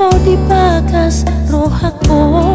kau dibakas roh aku